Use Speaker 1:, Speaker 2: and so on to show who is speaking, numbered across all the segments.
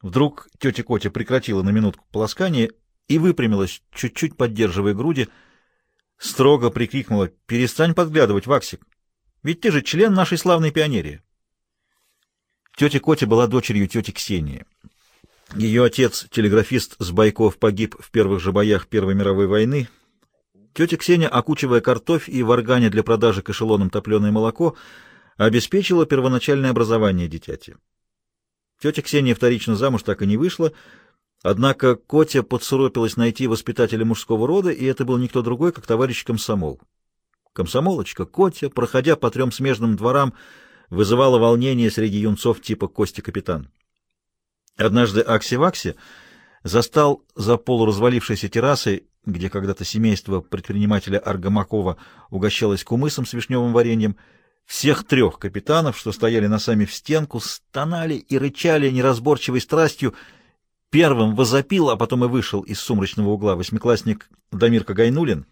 Speaker 1: Вдруг тетя Котя прекратила на минутку полоскание и выпрямилась, чуть-чуть поддерживая груди, строго прикрикнула «Перестань подглядывать, Ваксик! Ведь ты же член нашей славной пионерии!» Тетя Котя была дочерью тети Ксении. Ее отец, телеграфист с Байков, погиб в первых же боях Первой мировой войны. Тетя Ксения, окучивая картофь и варганя для продажи к эшелонам топленое молоко, обеспечила первоначальное образование дитяти. Тетя Ксения вторично замуж так и не вышла, однако Котя подсуропилась найти воспитателя мужского рода, и это был никто другой, как товарищ комсомол. Комсомолочка Котя, проходя по трем смежным дворам, вызывала волнение среди юнцов типа Кости-капитан. Однажды Акси-Вакси застал за полуразвалившейся террасой, где когда-то семейство предпринимателя Аргамакова угощалось кумысом с вишневым вареньем, всех трех капитанов, что стояли носами в стенку, стонали и рычали неразборчивой страстью. Первым возопил, а потом и вышел из сумрачного угла восьмиклассник Дамирка Гайнулин,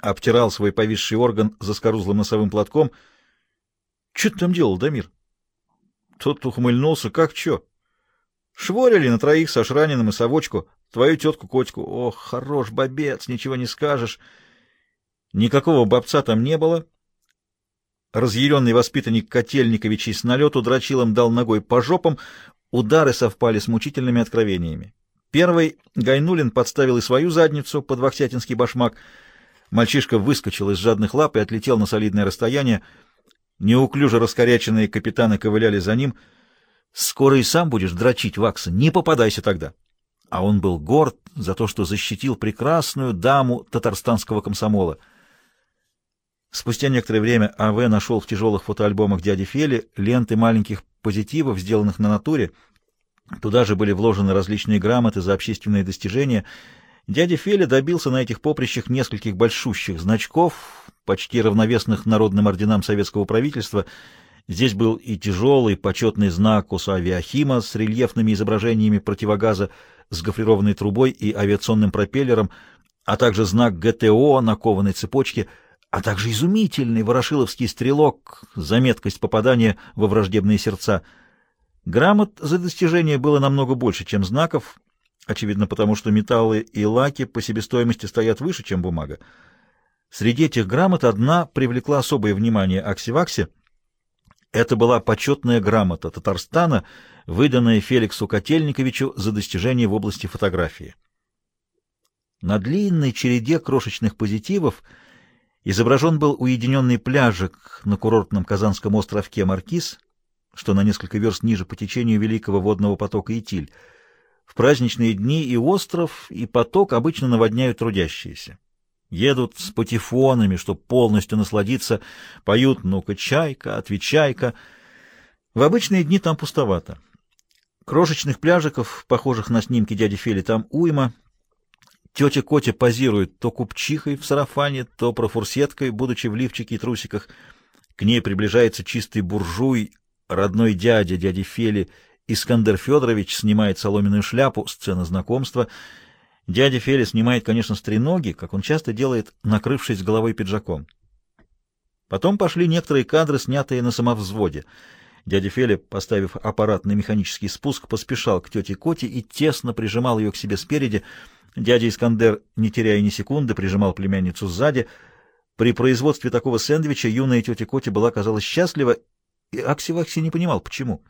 Speaker 1: обтирал свой повисший орган заскорузлым носовым платком. — Что ты там делал, Дамир? Тот ухмыльнулся. — Как чё? Шворили на троих со Шраниным и Совочку, твою тетку Котьку. Ох, хорош бобец, ничего не скажешь. Никакого бобца там не было. Разъяренный воспитанник Котельниковичей с налету дрочилом дал ногой по жопам, удары совпали с мучительными откровениями. Первый Гайнулин подставил и свою задницу под вахтятинский башмак. Мальчишка выскочил из жадных лап и отлетел на солидное расстояние. Неуклюже раскоряченные капитаны ковыляли за ним — Скоро и сам будешь дрочить Вакса, не попадайся тогда. А он был горд за то, что защитил прекрасную даму татарстанского комсомола. Спустя некоторое время А.В. нашел в тяжелых фотоальбомах дяди Фели ленты маленьких позитивов, сделанных на натуре. Туда же были вложены различные грамоты за общественные достижения. Дядя Феля добился на этих поприщах нескольких большущих значков, почти равновесных народным орденам советского правительства — Здесь был и тяжелый почетный знак Осавиахима с рельефными изображениями противогаза с гофрированной трубой и авиационным пропеллером, а также знак ГТО на кованой цепочке, а также изумительный ворошиловский стрелок за меткость попадания во враждебные сердца. Грамот за достижение было намного больше, чем знаков, очевидно потому, что металлы и лаки по себестоимости стоят выше, чем бумага. Среди этих грамот одна привлекла особое внимание Аксиваксе — это была почетная грамота Татарстана, выданная Феликсу Котельниковичу за достижения в области фотографии. На длинной череде крошечных позитивов изображен был уединенный пляжик на курортном казанском островке Маркиз, что на несколько верст ниже по течению великого водного потока Итиль. В праздничные дни и остров, и поток обычно наводняют трудящиеся. Едут с патефонами, чтобы полностью насладиться, поют «Ну-ка, чайка, отвечай-ка». В обычные дни там пустовато. Крошечных пляжиков, похожих на снимки дяди Фели, там уйма. Тетя Котя позирует то купчихой в сарафане, то профурсеткой, будучи в лифчике и трусиках. К ней приближается чистый буржуй, родной дядя дяди Фели. Искандер Федорович снимает соломенную шляпу, сцена знакомства — Дядя Феля снимает, конечно, стреноги, как он часто делает, накрывшись головой пиджаком. Потом пошли некоторые кадры, снятые на самовзводе. Дядя Феля, поставив аппарат на механический спуск, поспешал к тете Коте и тесно прижимал ее к себе спереди. Дядя Искандер, не теряя ни секунды, прижимал племянницу сзади. При производстве такого сэндвича юная тетя Коти была, казалось, счастлива, и Акси-Вакси не понимал, почему.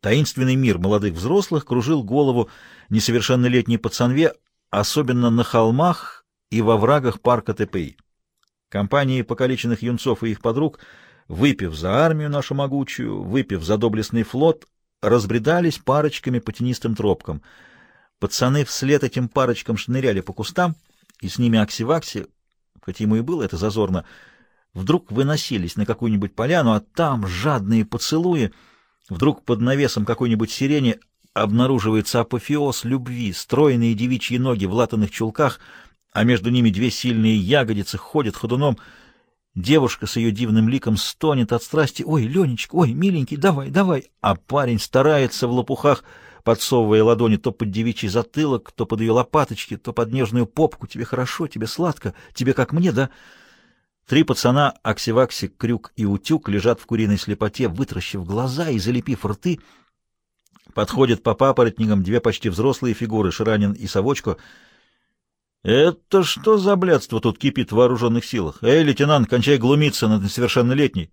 Speaker 1: Таинственный мир молодых взрослых кружил голову несовершеннолетней пацанве, особенно на холмах и во врагах парка ТПИ. Компании покалеченных юнцов и их подруг, выпив за армию нашу могучую, выпив за доблестный флот, разбредались парочками по тенистым тропкам. Пацаны вслед этим парочкам шныряли по кустам, и с ними акси-вакси, хоть ему и было это зазорно, вдруг выносились на какую-нибудь поляну, а там жадные поцелуи — Вдруг под навесом какой-нибудь сирени обнаруживается апофеоз любви, стройные девичьи ноги в латаных чулках, а между ними две сильные ягодицы ходят ходуном. Девушка с ее дивным ликом стонет от страсти. «Ой, Ленечка, ой, миленький, давай, давай!» А парень старается в лопухах, подсовывая ладони то под девичий затылок, то под ее лопаточки, то под нежную попку. «Тебе хорошо, тебе сладко, тебе как мне, да?» Три пацана, Аксивакси, Крюк и Утюг, лежат в куриной слепоте, вытращив глаза и залепив рты. Подходят по папоротникам две почти взрослые фигуры, Ширанин и Савочко. «Это что за блядство тут кипит в вооруженных силах? Эй, лейтенант, кончай глумиться над несовершеннолетней!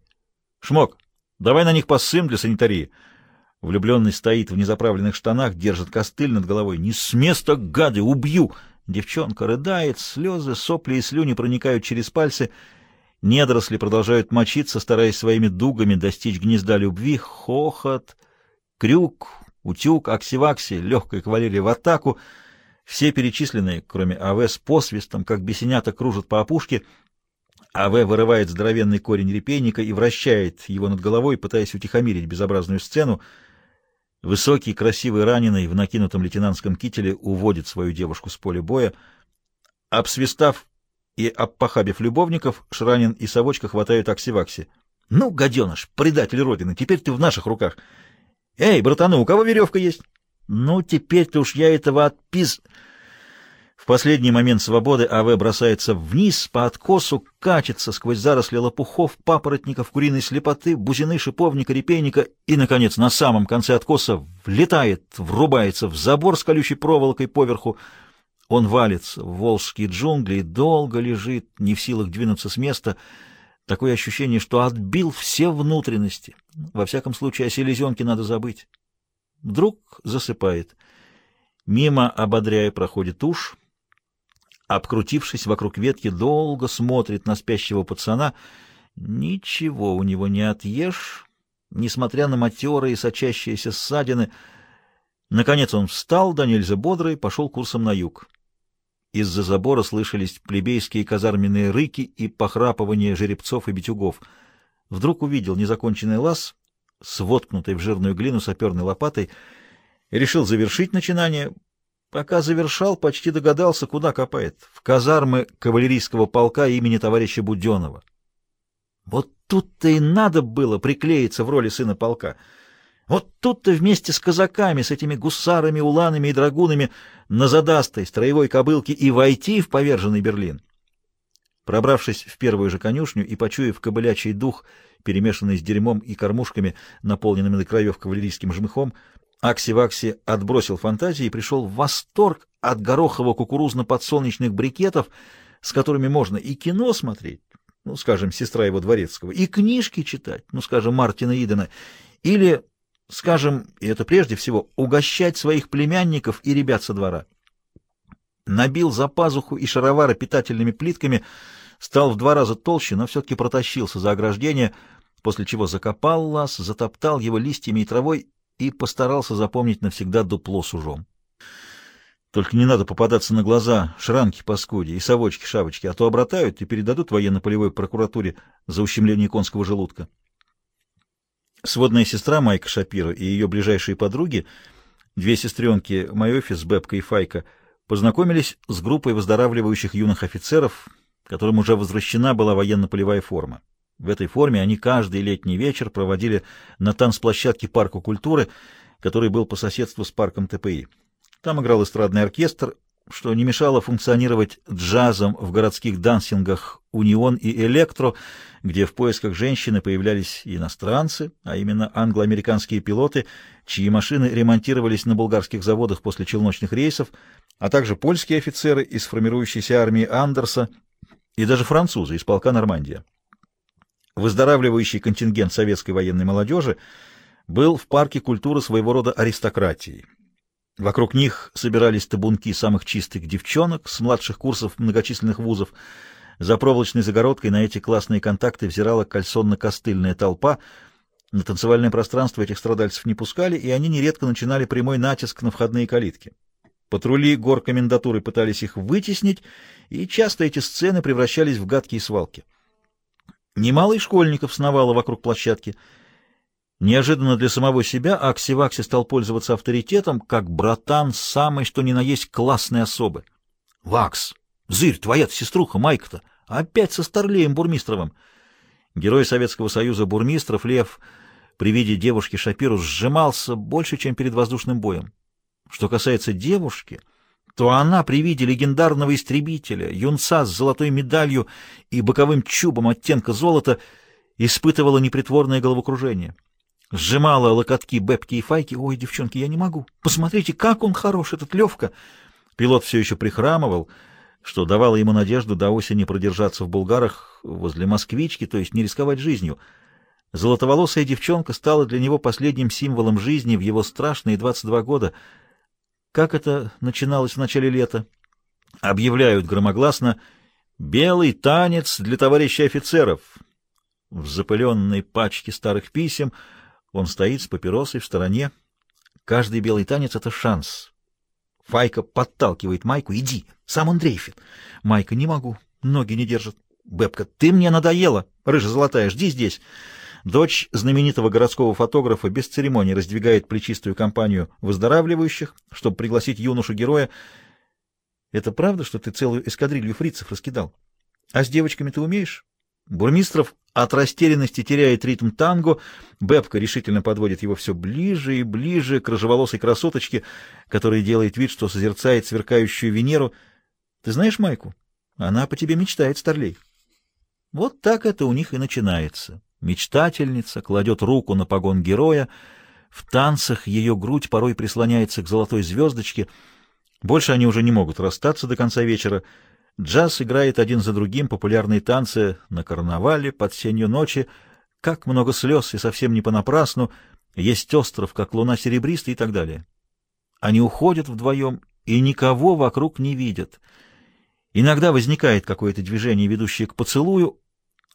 Speaker 1: Шмок, давай на них поссым для санитарии!» Влюбленный стоит в незаправленных штанах, держит костыль над головой. «Не с места, гады, убью!» Девчонка рыдает, слезы, сопли и слюни проникают через пальцы. Недоросли продолжают мочиться, стараясь своими дугами достичь гнезда любви. Хохот, крюк, утюг, аксивакси, легкая кавалерия в атаку. Все перечисленные, кроме АВ, с посвистом, как бесенята, кружат по опушке. АВ вырывает здоровенный корень репейника и вращает его над головой, пытаясь утихомирить безобразную сцену. Высокий, красивый раненый в накинутом лейтенантском кителе уводит свою девушку с поля боя. Обсвистав и обпохабив любовников, Шранин и Совочка хватают акси-вакси. «Ну, гаденыш, предатель Родины, теперь ты в наших руках!» «Эй, братаны, у кого веревка есть?» «Ну, теперь-то уж я этого отпис...» В последний момент свободы АВ бросается вниз по откосу, качется сквозь заросли лопухов, папоротников, куриной слепоты, бузины, шиповника, репейника и, наконец, на самом конце откоса влетает, врубается в забор с колючей проволокой поверху. Он валится в волжские джунгли и долго лежит, не в силах двинуться с места. Такое ощущение, что отбил все внутренности. Во всяком случае, о селезенке надо забыть. Вдруг засыпает. Мимо, ободряя, проходит уж — обкрутившись вокруг ветки, долго смотрит на спящего пацана. Ничего у него не отъешь, несмотря на матерые сочащиеся ссадины. Наконец он встал, да нельзя бодрый, пошел курсом на юг. Из-за забора слышались плебейские казарменные рыки и похрапывание жеребцов и битюгов. Вдруг увидел незаконченный лаз с воткнутой в жирную глину саперной лопатой и решил завершить начинание, Пока завершал, почти догадался, куда копает. В казармы кавалерийского полка имени товарища Буденова. Вот тут-то и надо было приклеиться в роли сына полка. Вот тут-то вместе с казаками, с этими гусарами, уланами и драгунами на задастой строевой кобылке и войти в поверженный Берлин. Пробравшись в первую же конюшню и почуяв кобылячий дух, перемешанный с дерьмом и кормушками, наполненными до краев кавалерийским жмыхом, Акси-Вакси отбросил фантазии и пришел в восторг от горохово-кукурузно-подсолнечных брикетов, с которыми можно и кино смотреть, ну, скажем, «Сестра его дворецкого», и книжки читать, ну, скажем, Мартина Идена, или, скажем, и это прежде всего, угощать своих племянников и ребят со двора. Набил за пазуху и шаровары питательными плитками, стал в два раза толще, но все-таки протащился за ограждение, после чего закопал лаз, затоптал его листьями и травой и постарался запомнить навсегда дупло с ужом. Только не надо попадаться на глаза шранки паскуди и совочки-шавочки, а то обратают и передадут военно-полевой прокуратуре за ущемление конского желудка. Сводная сестра Майка Шапира и ее ближайшие подруги, две сестренки Майофис, Бебка и Файка, познакомились с группой выздоравливающих юных офицеров, которым уже возвращена была военно-полевая форма. В этой форме они каждый летний вечер проводили на танцплощадке парка культуры, который был по соседству с парком ТПИ. Там играл эстрадный оркестр, что не мешало функционировать джазом в городских дансингах «Унион» и «Электро», где в поисках женщины появлялись иностранцы, а именно англо-американские пилоты, чьи машины ремонтировались на болгарских заводах после челночных рейсов, а также польские офицеры из формирующейся армии Андерса и даже французы из полка «Нормандия». Выздоравливающий контингент советской военной молодежи был в парке культуры своего рода аристократией. Вокруг них собирались табунки самых чистых девчонок с младших курсов многочисленных вузов. За проволочной загородкой на эти классные контакты взирала кальсонно-костыльная толпа. На танцевальное пространство этих страдальцев не пускали, и они нередко начинали прямой натиск на входные калитки. Патрули гор комендатуры пытались их вытеснить, и часто эти сцены превращались в гадкие свалки. Немало школьников сновало вокруг площадки. Неожиданно для самого себя Акси-Вакси стал пользоваться авторитетом, как братан самой, что ни на есть, классной особы. — Вакс! Зырь, твоя сеструха Майка-то! Опять со Старлеем Бурмистровым! Герой Советского Союза Бурмистров Лев при виде девушки Шапиру сжимался больше, чем перед воздушным боем. Что касается девушки то она при виде легендарного истребителя, юнца с золотой медалью и боковым чубом оттенка золота, испытывала непритворное головокружение. сжимала локотки Бэбки и Файки. «Ой, девчонки, я не могу. Посмотрите, как он хорош, этот Левка!» Пилот все еще прихрамывал, что давало ему надежду до осени продержаться в Булгарах возле москвички, то есть не рисковать жизнью. Золотоволосая девчонка стала для него последним символом жизни в его страшные 22 года. Как это начиналось в начале лета? Объявляют громогласно «Белый танец для товарищей офицеров». В запыленной пачке старых писем он стоит с папиросой в стороне. Каждый белый танец — это шанс. Файка подталкивает Майку. «Иди, сам он дрейфит». Майка, «Не могу, ноги не держат». Бэбка, «Ты мне надоела, рыжа золотая, жди здесь». Дочь знаменитого городского фотографа без церемоний раздвигает плечистую компанию выздоравливающих, чтобы пригласить юношу-героя. «Это правда, что ты целую эскадрилью фрицев раскидал? А с девочками ты умеешь?» Бурмистров от растерянности теряет ритм танго, Бэбка решительно подводит его все ближе и ближе к рыжеволосой красоточке, которая делает вид, что созерцает сверкающую Венеру. Ты знаешь Майку? Она по тебе мечтает, Старлей. Вот так это у них и начинается. Мечтательница кладет руку на погон героя, в танцах ее грудь порой прислоняется к золотой звездочке. Больше они уже не могут расстаться до конца вечера. Джаз играет один за другим популярные танцы на карнавале, под сенью ночи. Как много слез, и совсем не понапрасну. Есть остров, как луна серебристая и так далее. Они уходят вдвоем и никого вокруг не видят. Иногда возникает какое-то движение, ведущее к поцелую,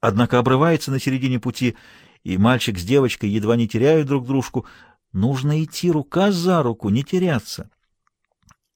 Speaker 1: однако обрывается на середине пути, и мальчик с девочкой едва не теряют друг дружку. Нужно идти рука за руку, не теряться.